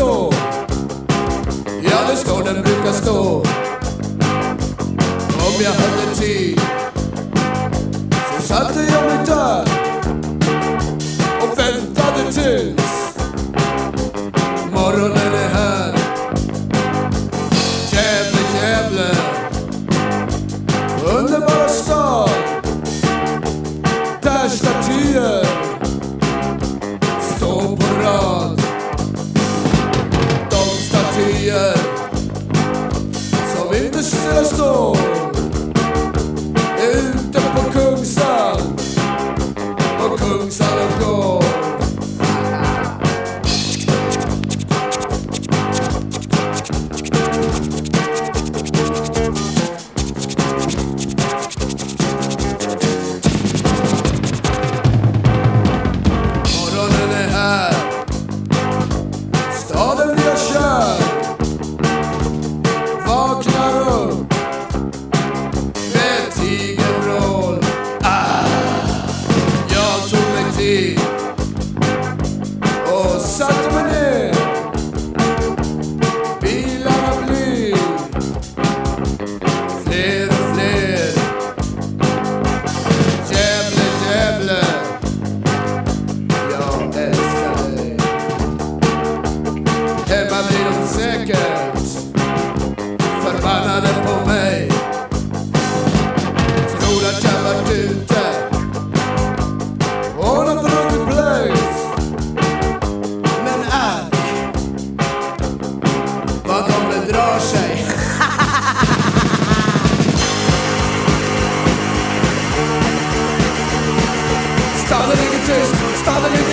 stå. Ja, det står den brukar stå. Om jag hade tid så satte jag Zo Zal de stil tid och satte mig ner. Bilarna blir fler och fler. Gävle, Gävle, jag älskar dig. Hemma blir de säkert father